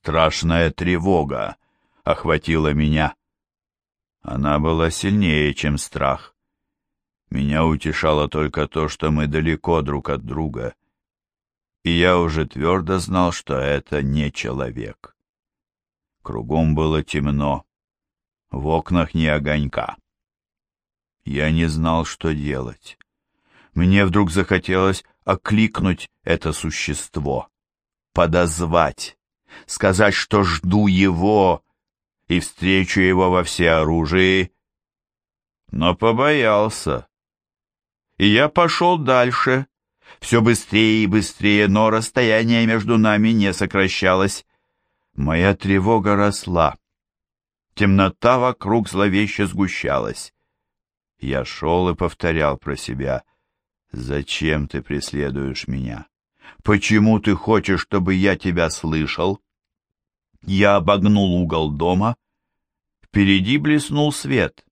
Страшная тревога охватила меня. Она была сильнее, чем страх. Меня утешало только то, что мы далеко друг от друга, и я уже твердо знал, что это не человек. Кругом было темно, в окнах не огонька. Я не знал, что делать. Мне вдруг захотелось окликнуть это существо, подозвать, сказать, что жду его и встречу его во всеоружии, но побоялся. И я пошел дальше, все быстрее и быстрее, но расстояние между нами не сокращалось. Моя тревога росла. Темнота вокруг зловеще сгущалась. Я шел и повторял про себя. «Зачем ты преследуешь меня? Почему ты хочешь, чтобы я тебя слышал?» Я обогнул угол дома. Впереди блеснул свет.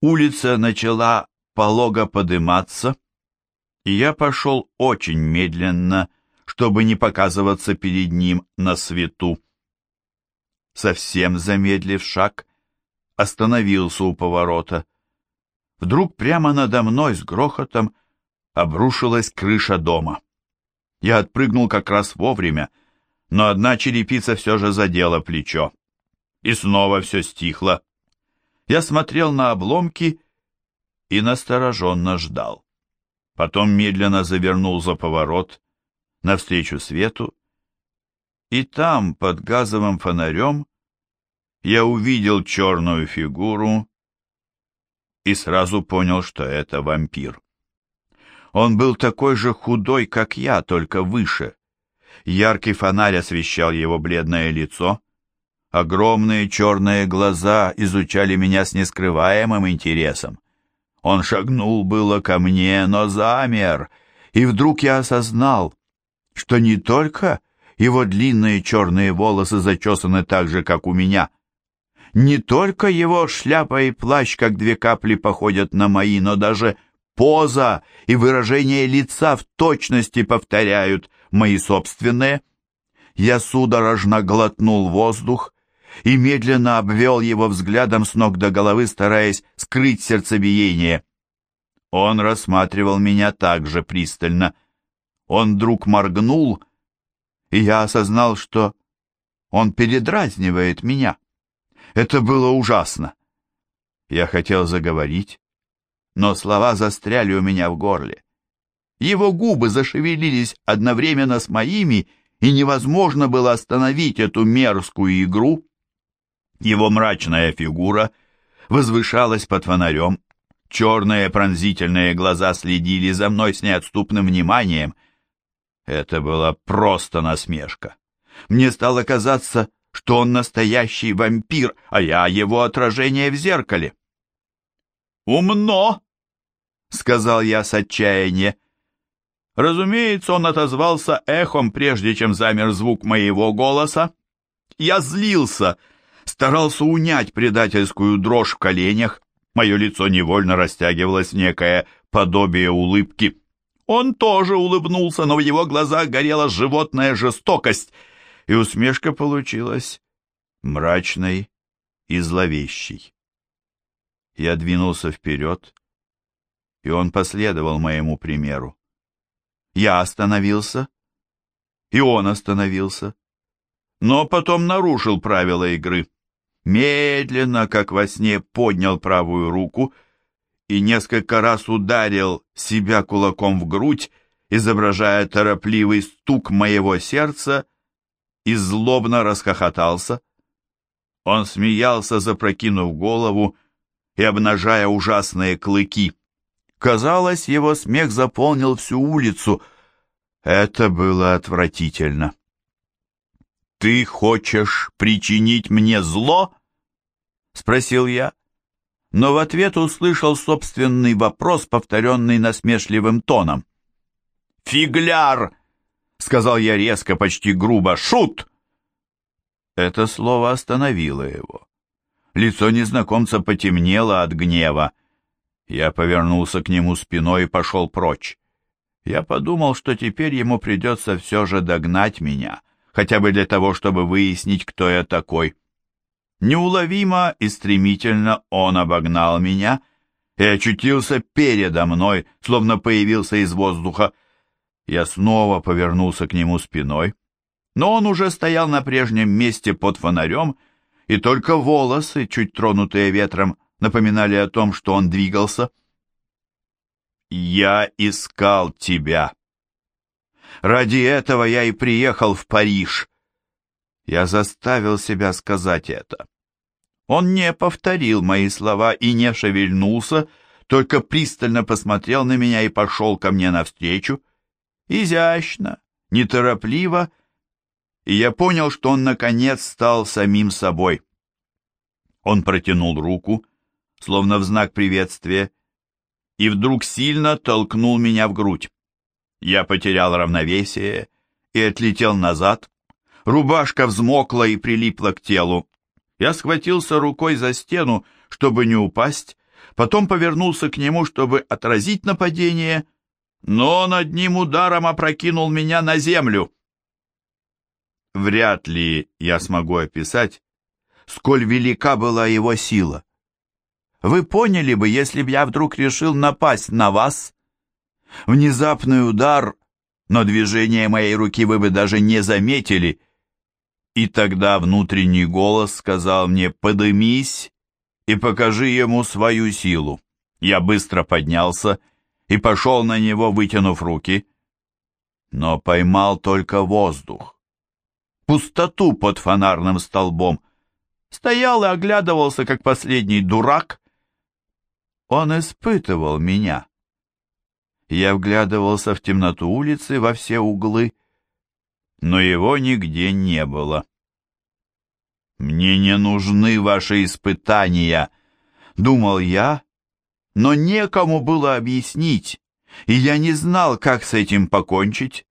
Улица начала полого подыматься, и я пошел очень медленно, чтобы не показываться перед ним на свету. Совсем замедлив шаг, остановился у поворота. Вдруг прямо надо мной с грохотом обрушилась крыша дома. Я отпрыгнул как раз вовремя, но одна черепица все же задела плечо. И снова все стихло. Я смотрел на обломки и настороженно ждал. Потом медленно завернул за поворот, навстречу свету, и там, под газовым фонарем, я увидел черную фигуру и сразу понял, что это вампир. Он был такой же худой, как я, только выше. Яркий фонарь освещал его бледное лицо. Огромные черные глаза изучали меня с нескрываемым интересом. Он шагнул было ко мне, но замер, и вдруг я осознал, что не только его длинные черные волосы зачесаны так же, как у меня, не только его шляпа и плащ, как две капли, походят на мои, но даже поза и выражение лица в точности повторяют мои собственные. Я судорожно глотнул воздух и медленно обвел его взглядом с ног до головы, стараясь скрыть сердцебиение. Он рассматривал меня так же пристально. Он вдруг моргнул, и я осознал, что он передразнивает меня. Это было ужасно. Я хотел заговорить, но слова застряли у меня в горле. Его губы зашевелились одновременно с моими, и невозможно было остановить эту мерзкую игру. Его мрачная фигура возвышалась под фонарем. Черные пронзительные глаза следили за мной с неотступным вниманием. Это была просто насмешка. Мне стало казаться, что он настоящий вампир, а я его отражение в зеркале. «Умно!» — сказал я с отчаяния. Разумеется, он отозвался эхом, прежде чем замер звук моего голоса. Я злился, старался унять предательскую дрожь в коленях. Мое лицо невольно растягивалось в некое подобие улыбки. Он тоже улыбнулся, но в его глазах горела животная жестокость, и усмешка получилась мрачной и зловещей. Я двинулся вперед, и он последовал моему примеру. Я остановился, и он остановился, но потом нарушил правила игры. Медленно, как во сне, поднял правую руку и несколько раз ударил себя кулаком в грудь, изображая торопливый стук моего сердца, и злобно расхохотался. Он смеялся, запрокинув голову и обнажая ужасные клыки. Казалось, его смех заполнил всю улицу. Это было отвратительно. «Ты хочешь причинить мне зло?» — спросил я. Но в ответ услышал собственный вопрос, повторенный насмешливым тоном. «Фигляр!» — сказал я резко, почти грубо. «Шут!» Это слово остановило его. Лицо незнакомца потемнело от гнева. Я повернулся к нему спиной и пошел прочь. Я подумал, что теперь ему придется все же догнать меня, хотя бы для того, чтобы выяснить, кто я такой. Неуловимо и стремительно он обогнал меня и очутился передо мной, словно появился из воздуха. Я снова повернулся к нему спиной, но он уже стоял на прежнем месте под фонарем, и только волосы, чуть тронутые ветром, напоминали о том, что он двигался. «Я искал тебя. Ради этого я и приехал в Париж». Я заставил себя сказать это. Он не повторил мои слова и не шевельнулся, только пристально посмотрел на меня и пошел ко мне навстречу. Изящно, неторопливо, и я понял, что он наконец стал самим собой. Он протянул руку, словно в знак приветствия, и вдруг сильно толкнул меня в грудь. Я потерял равновесие и отлетел назад. Рубашка взмокла и прилипла к телу. Я схватился рукой за стену, чтобы не упасть, потом повернулся к нему, чтобы отразить нападение, но он одним ударом опрокинул меня на землю. Вряд ли я смогу описать, сколь велика была его сила. Вы поняли бы, если б я вдруг решил напасть на вас? Внезапный удар, но движение моей руки вы бы даже не заметили — и тогда внутренний голос сказал мне «подымись и покажи ему свою силу». Я быстро поднялся и пошел на него, вытянув руки, но поймал только воздух. Пустоту под фонарным столбом. Стоял и оглядывался, как последний дурак. Он испытывал меня. Я вглядывался в темноту улицы во все углы, но его нигде не было. «Мне не нужны ваши испытания», — думал я, но некому было объяснить, и я не знал, как с этим покончить.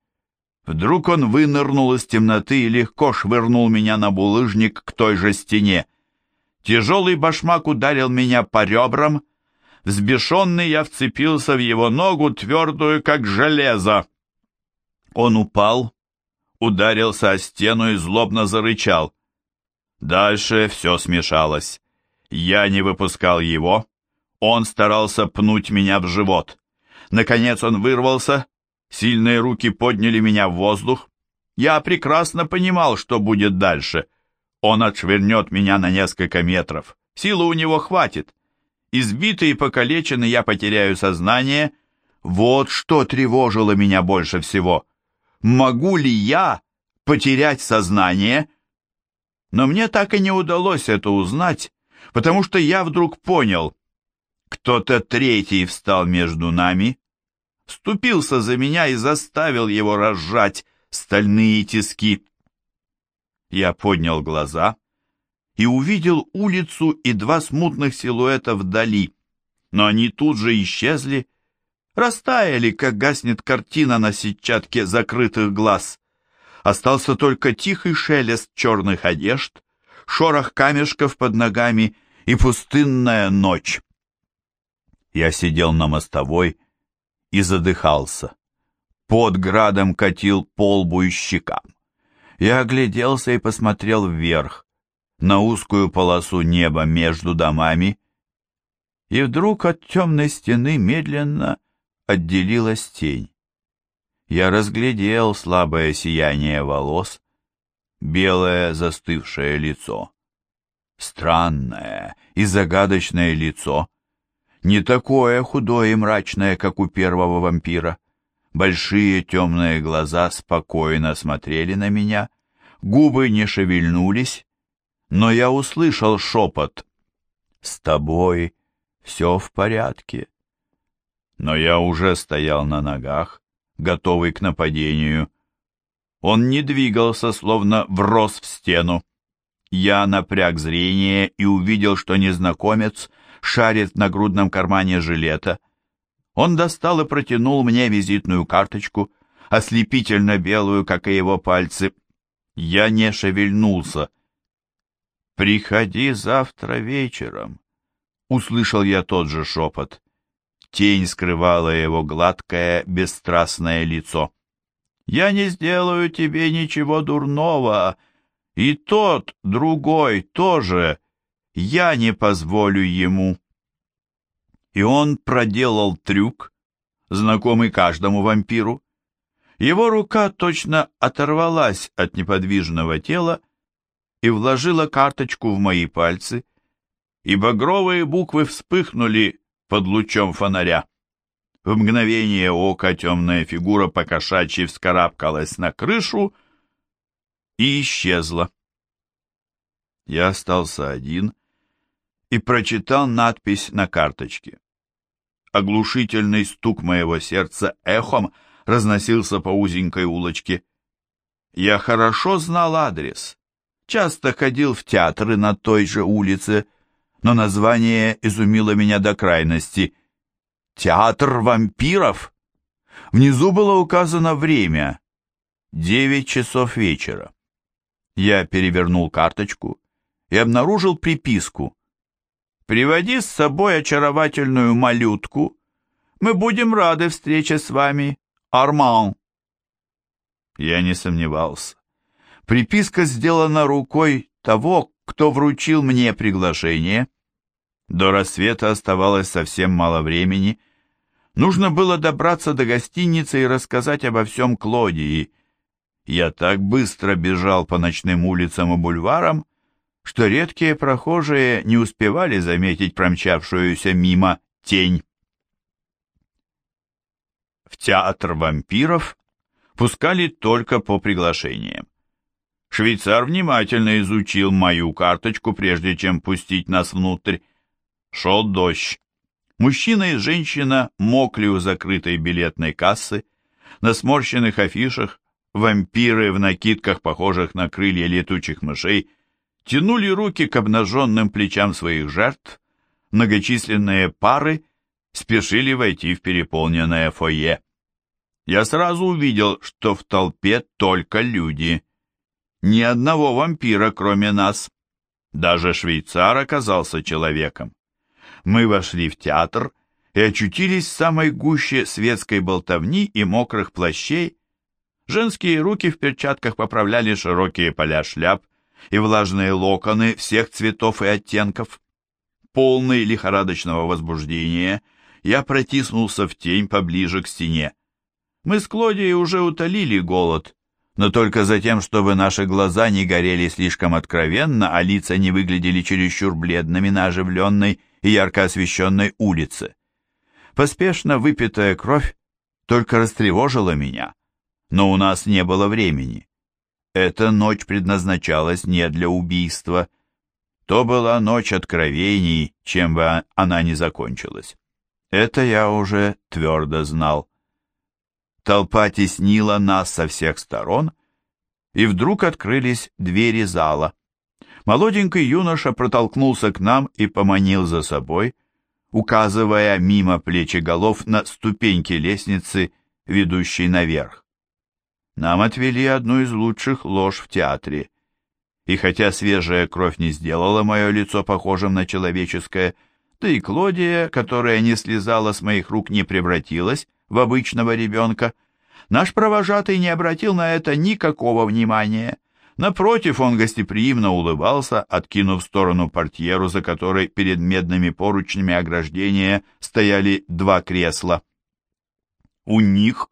Вдруг он вынырнул из темноты и легко швырнул меня на булыжник к той же стене. Тяжелый башмак ударил меня по ребрам. Взбешенный я вцепился в его ногу, твердую, как железо. Он упал, ударился о стену и злобно зарычал. Дальше все смешалось. Я не выпускал его. Он старался пнуть меня в живот. Наконец он вырвался. Сильные руки подняли меня в воздух. Я прекрасно понимал, что будет дальше. Он отшвырнет меня на несколько метров. Силы у него хватит. Избитый и покалеченный я потеряю сознание. Вот что тревожило меня больше всего. Могу ли я потерять сознание? Но мне так и не удалось это узнать, потому что я вдруг понял, кто-то третий встал между нами, вступился за меня и заставил его разжать стальные тиски. Я поднял глаза и увидел улицу и два смутных силуэта вдали, но они тут же исчезли, растаяли, как гаснет картина на сетчатке закрытых глаз. Остался только тихий шелест черных одежд, шорох камешков под ногами и пустынная ночь. Я сидел на мостовой и задыхался. Под градом катил по лбу и щекам. Я огляделся и посмотрел вверх, на узкую полосу неба между домами, и вдруг от темной стены медленно отделилась тень я разглядел слабое сияние волос, белое застывшее лицо. Странное и загадочное лицо, не такое худое и мрачное, как у первого вампира. Большие темные глаза спокойно смотрели на меня, губы не шевельнулись, но я услышал шепот «С тобой все в порядке». Но я уже стоял на ногах, готовый к нападению. Он не двигался, словно врос в стену. Я напряг зрение и увидел, что незнакомец шарит в нагрудном кармане жилета. Он достал и протянул мне визитную карточку, ослепительно белую, как и его пальцы. Я не шевельнулся. «Приходи завтра вечером», — услышал я тот же шепот. Тень скрывала его гладкое, бесстрастное лицо. Я не сделаю тебе ничего дурного, и тот, другой, тоже. Я не позволю ему». И он проделал трюк, знакомый каждому вампиру. Его рука точно оторвалась от неподвижного тела и вложила карточку в мои пальцы, и багровые буквы вспыхнули под лучом фонаря. В мгновение ока темная фигура покошачьи вскарабкалась на крышу и исчезла. Я остался один и прочитал надпись на карточке. Оглушительный стук моего сердца эхом разносился по узенькой улочке. Я хорошо знал адрес, часто ходил в театры на той же улице, но название изумило меня до крайности. «Театр вампиров?» Внизу было указано время — девять часов вечера. Я перевернул карточку и обнаружил приписку. «Приводи с собой очаровательную малютку. Мы будем рады встрече с вами, Арман». Я не сомневался. Приписка сделана рукой того, кто вручил мне приглашение. До рассвета оставалось совсем мало времени. Нужно было добраться до гостиницы и рассказать обо всем Клодии. Я так быстро бежал по ночным улицам и бульварам, что редкие прохожие не успевали заметить промчавшуюся мимо тень. В театр вампиров пускали только по приглашениям. Швейцар внимательно изучил мою карточку, прежде чем пустить нас внутрь. Шел дождь. Мужчина и женщина мокли у закрытой билетной кассы. На сморщенных афишах вампиры в накидках, похожих на крылья летучих мышей, тянули руки к обнаженным плечам своих жертв. Многочисленные пары спешили войти в переполненное фойе. Я сразу увидел, что в толпе только люди — ни одного вампира, кроме нас. Даже швейцар оказался человеком. Мы вошли в театр и очутились в самой гуще светской болтовни и мокрых плащей. Женские руки в перчатках поправляли широкие поля шляп и влажные локоны всех цветов и оттенков. Полный лихорадочного возбуждения, я протиснулся в тень поближе к стене. Мы с Клодией уже утолили голод, но только за тем, чтобы наши глаза не горели слишком откровенно, а лица не выглядели чересчур бледными на оживленной и ярко освещенной улице. Поспешно выпитая кровь только растревожила меня, но у нас не было времени. Эта ночь предназначалась не для убийства. То была ночь откровений, чем бы она ни закончилась. Это я уже твердо знал. Толпа теснила нас со всех сторон, и вдруг открылись двери зала. Молоденький юноша протолкнулся к нам и поманил за собой, указывая мимо плечи голов на ступеньки лестницы, ведущей наверх. Нам отвели одну из лучших лож в театре, и хотя свежая кровь не сделала мое лицо похожим на человеческое, да и Клодия, которая не слезала с моих рук, не превратилась в обычного ребенка. Наш провожатый не обратил на это никакого внимания. Напротив, он гостеприимно улыбался, откинув в сторону портьеру, за которой перед медными поручнями ограждения стояли два кресла. У них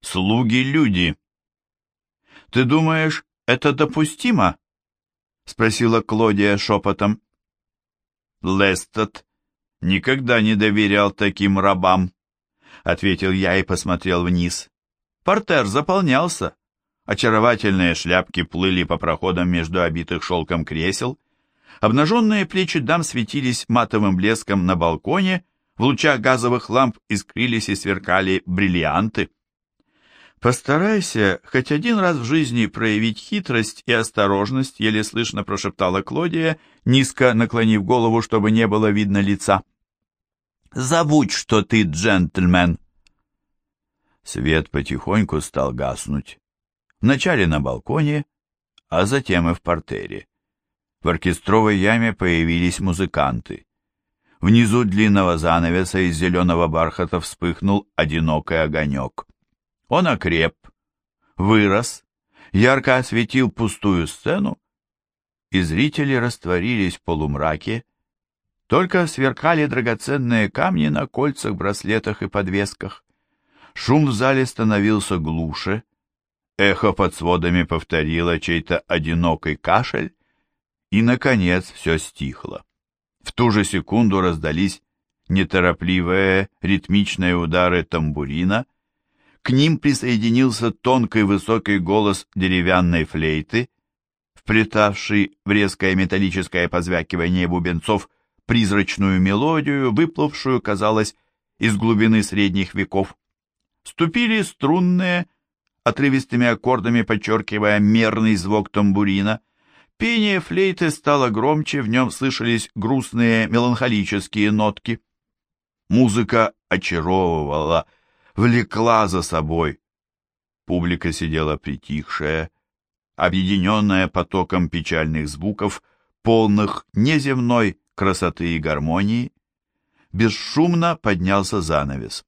слуги-люди. «Ты думаешь, это допустимо?» — спросила Клодия шепотом. Лестед никогда не доверял таким рабам ответил я и посмотрел вниз. Портер заполнялся. Очаровательные шляпки плыли по проходам между обитых шелком кресел. Обнаженные плечи дам светились матовым блеском на балконе, в лучах газовых ламп искрились и сверкали бриллианты. «Постарайся хоть один раз в жизни проявить хитрость и осторожность», еле слышно прошептала Клодия, низко наклонив голову, чтобы не было видно лица. Забудь, что ты джентльмен. Свет потихоньку стал гаснуть. Вначале на балконе, а затем и в портере. В оркестровой яме появились музыканты. Внизу длинного занавеса из зеленого бархата вспыхнул одинокий огонек. Он окреп, вырос, ярко осветил пустую сцену, и зрители растворились в полумраке, только сверкали драгоценные камни на кольцах, браслетах и подвесках. Шум в зале становился глуше, эхо под сводами повторило чей-то одинокий кашель, и, наконец, все стихло. В ту же секунду раздались неторопливые ритмичные удары тамбурина, к ним присоединился тонкий высокий голос деревянной флейты, вплетавший в резкое металлическое позвякивание бубенцов призрачную мелодию, выплывшую, казалось, из глубины средних веков. Ступили струнные, отрывистыми аккордами подчеркивая мерный звук тамбурина. Пение флейты стало громче, в нем слышались грустные меланхолические нотки. Музыка очаровывала, влекла за собой. Публика сидела притихшая, объединенная потоком печальных звуков, полных неземной красоты и гармонии. Бесшумно поднялся занавес.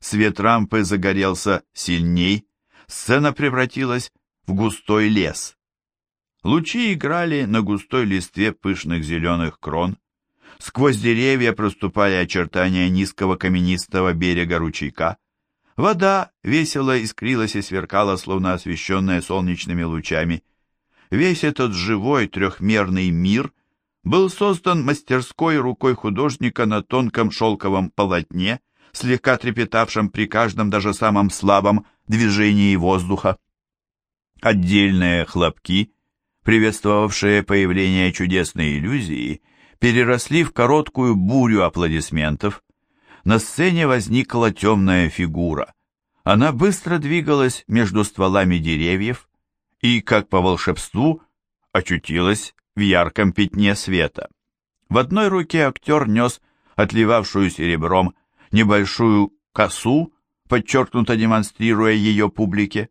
Свет рампы загорелся сильней, сцена превратилась в густой лес. Лучи играли на густой листве пышных зеленых крон. Сквозь деревья проступали очертания низкого каменистого берега ручейка. Вода весело искрилась и сверкала, словно освещенная солнечными лучами. Весь этот живой трехмерный мир был создан мастерской рукой художника на тонком шелковом полотне, слегка трепетавшем при каждом, даже самом слабом движении воздуха. Отдельные хлопки, приветствовавшие появление чудесной иллюзии, переросли в короткую бурю аплодисментов. На сцене возникла темная фигура. Она быстро двигалась между стволами деревьев и, как по волшебству, очутилась в ярком пятне света. В одной руке актер нес отливавшую серебром небольшую косу, подчеркнуто демонстрируя ее публике,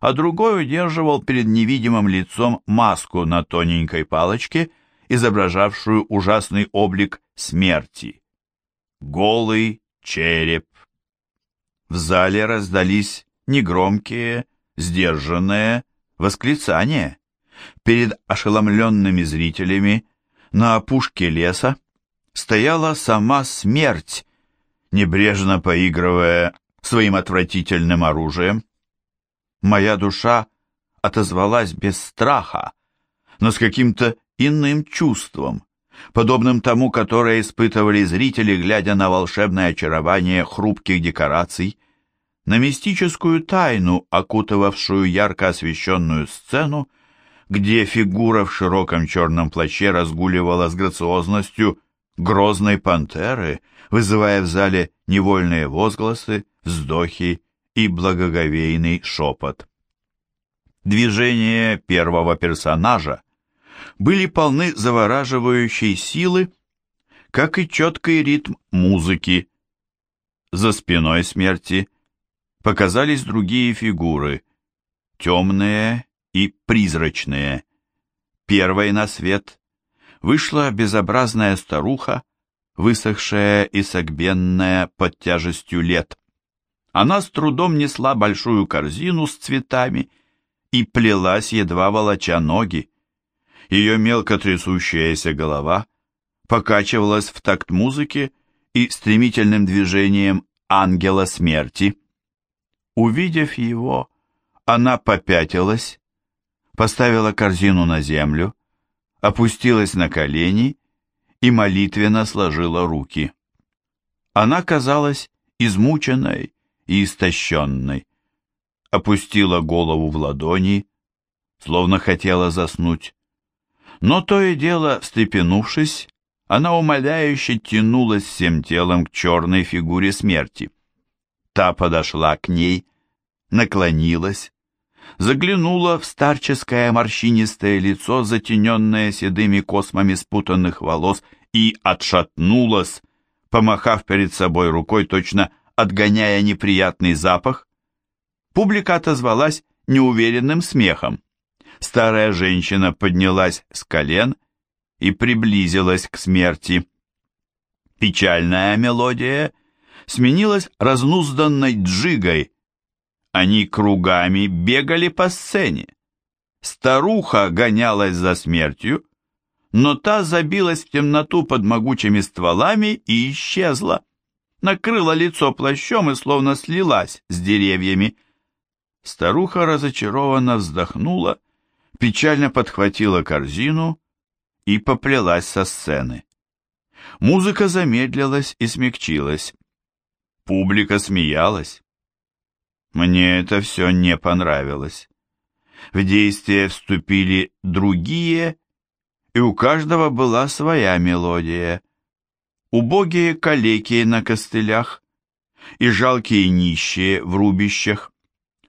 а другой удерживал перед невидимым лицом маску на тоненькой палочке, изображавшую ужасный облик смерти. Голый череп. В зале раздались негромкие, сдержанные восклицания. Перед ошеломленными зрителями на опушке леса стояла сама смерть, небрежно поигрывая своим отвратительным оружием. Моя душа отозвалась без страха, но с каким-то иным чувством, подобным тому, которое испытывали зрители, глядя на волшебное очарование хрупких декораций, на мистическую тайну, окутывавшую ярко освещенную сцену, где фигура в широком черном плаще разгуливала с грациозностью грозной пантеры, вызывая в зале невольные возгласы, вздохи и благоговейный шепот. Движения первого персонажа были полны завораживающей силы, как и четкий ритм музыки. За спиной смерти показались другие фигуры, темные и призрачные. Первой на свет вышла безобразная старуха, высохшая и согбенная под тяжестью лет. Она с трудом несла большую корзину с цветами и плелась, едва волоча ноги. Ее мелко трясущаяся голова покачивалась в такт музыки и стремительным движением ангела смерти. Увидев его, она попятилась, поставила корзину на землю, опустилась на колени и молитвенно сложила руки. Она казалась измученной и истощенной, опустила голову в ладони, словно хотела заснуть. Но то и дело, встрепенувшись, она умоляюще тянулась всем телом к черной фигуре смерти. Та подошла к ней, наклонилась, заглянула в старческое морщинистое лицо, затененное седыми космами спутанных волос, и отшатнулась, помахав перед собой рукой, точно отгоняя неприятный запах. Публика отозвалась неуверенным смехом. Старая женщина поднялась с колен и приблизилась к смерти. Печальная мелодия сменилась разнузданной джигой, Они кругами бегали по сцене. Старуха гонялась за смертью, но та забилась в темноту под могучими стволами и исчезла. Накрыла лицо плащом и словно слилась с деревьями. Старуха разочарованно вздохнула, печально подхватила корзину и поплелась со сцены. Музыка замедлилась и смягчилась. Публика смеялась. Мне это все не понравилось. В действие вступили другие, и у каждого была своя мелодия. Убогие калеки на костылях и жалкие нищие в рубищах.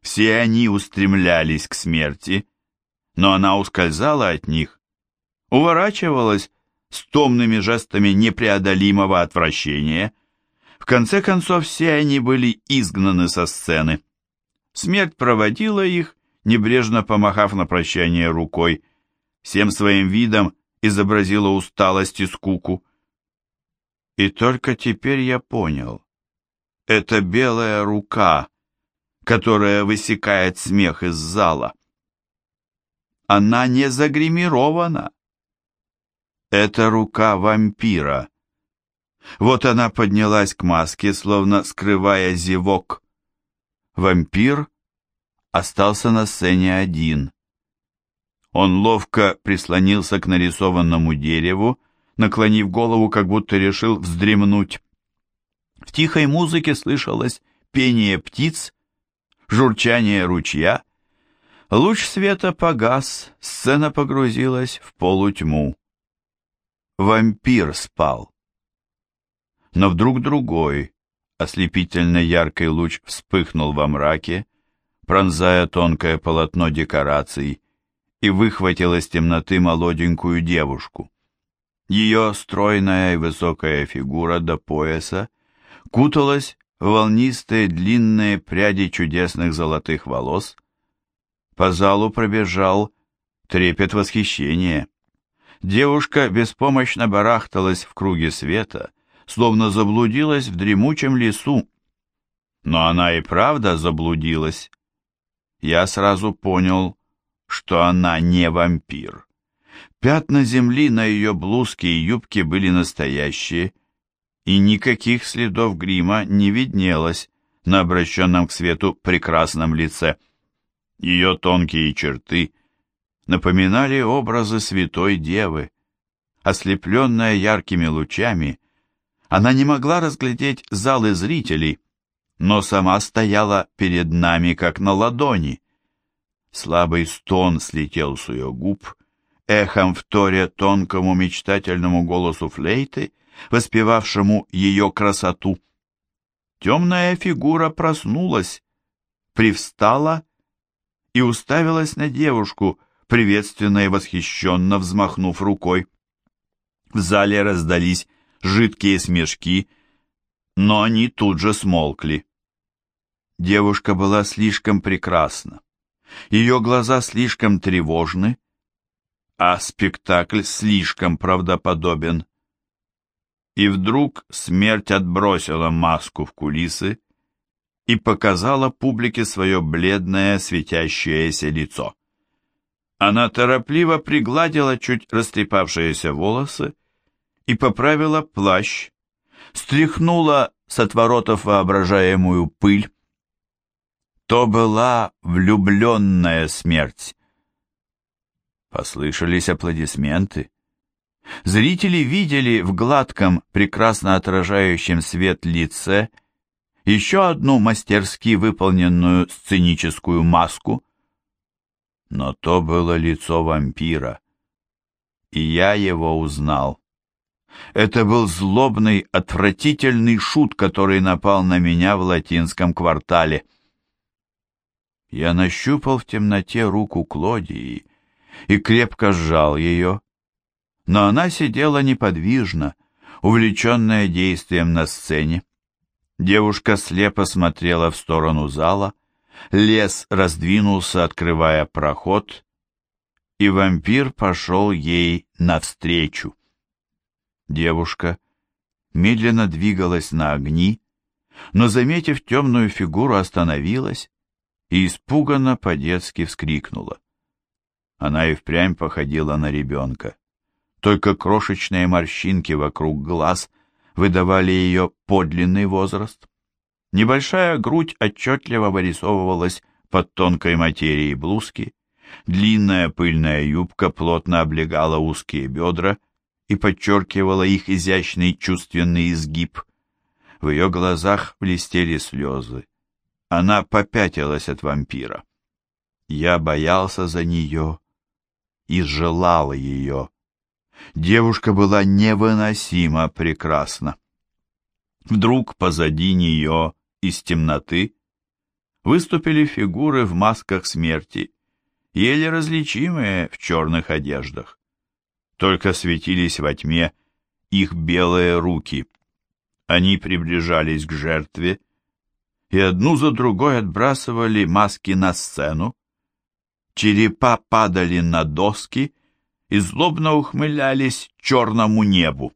Все они устремлялись к смерти, но она ускользала от них, уворачивалась с томными жестами непреодолимого отвращения. В конце концов, все они были изгнаны со сцены. Смерть проводила их, небрежно помахав на прощание рукой, всем своим видом изобразила усталость и скуку. И только теперь я понял. Это белая рука, которая высекает смех из зала. Она не загримирована. Это рука вампира. Вот она поднялась к маске, словно скрывая зевок. Вампир остался на сцене один. Он ловко прислонился к нарисованному дереву, наклонив голову, как будто решил вздремнуть. В тихой музыке слышалось пение птиц, журчание ручья. Луч света погас, сцена погрузилась в полутьму. Вампир спал. Но вдруг другой, ослепительно яркий луч вспыхнул во мраке, пронзая тонкое полотно декораций, и выхватил из темноты молоденькую девушку. Ее стройная и высокая фигура до пояса куталась в волнистые длинные пряди чудесных золотых волос. По залу пробежал трепет восхищения. Девушка беспомощно барахталась в круге света, словно заблудилась в дремучем лесу. Но она и правда заблудилась. Я сразу понял, что она не вампир. Пятна земли на ее блузке и юбке были настоящие, и никаких следов грима не виднелось на обращенном к свету прекрасном лице. Ее тонкие черты напоминали образы святой девы. Ослепленная яркими лучами, она не могла разглядеть залы зрителей, но сама стояла перед нами, как на ладони. Слабый стон слетел с ее губ, эхом вторя тонкому мечтательному голосу флейты, воспевавшему ее красоту. Темная фигура проснулась, привстала и уставилась на девушку, приветственно и восхищенно взмахнув рукой. В зале раздались жидкие смешки, но они тут же смолкли. Девушка была слишком прекрасна, ее глаза слишком тревожны, а спектакль слишком правдоподобен. И вдруг смерть отбросила маску в кулисы и показала публике свое бледное светящееся лицо. Она торопливо пригладила чуть растрепавшиеся волосы и поправила плащ, стряхнула с отворотов воображаемую пыль. То была влюбленная смерть. Послышались аплодисменты. Зрители видели в гладком, прекрасно отражающем свет лице еще одну мастерски выполненную сценическую маску. Но то было лицо вампира, и я его узнал. Это был злобный, отвратительный шут, который напал на меня в латинском квартале. Я нащупал в темноте руку Клодии и крепко сжал ее, но она сидела неподвижно, увлеченная действием на сцене. Девушка слепо смотрела в сторону зала, лес раздвинулся, открывая проход, и вампир пошел ей навстречу. Девушка медленно двигалась на огни, но, заметив темную фигуру, остановилась и испуганно по-детски вскрикнула. Она и впрямь походила на ребенка. Только крошечные морщинки вокруг глаз выдавали ее подлинный возраст. Небольшая грудь отчетливо вырисовывалась под тонкой материей блузки, длинная пыльная юбка плотно облегала узкие бедра и подчеркивала их изящный чувственный изгиб. В ее глазах блестели слезы. Она попятилась от вампира. Я боялся за нее и желал ее. Девушка была невыносимо прекрасна. Вдруг позади нее из темноты выступили фигуры в масках смерти, еле различимые в черных одеждах. Только светились во тьме их белые руки. Они приближались к жертве и одну за другой отбрасывали маски на сцену. Черепа падали на доски и злобно ухмылялись черному небу.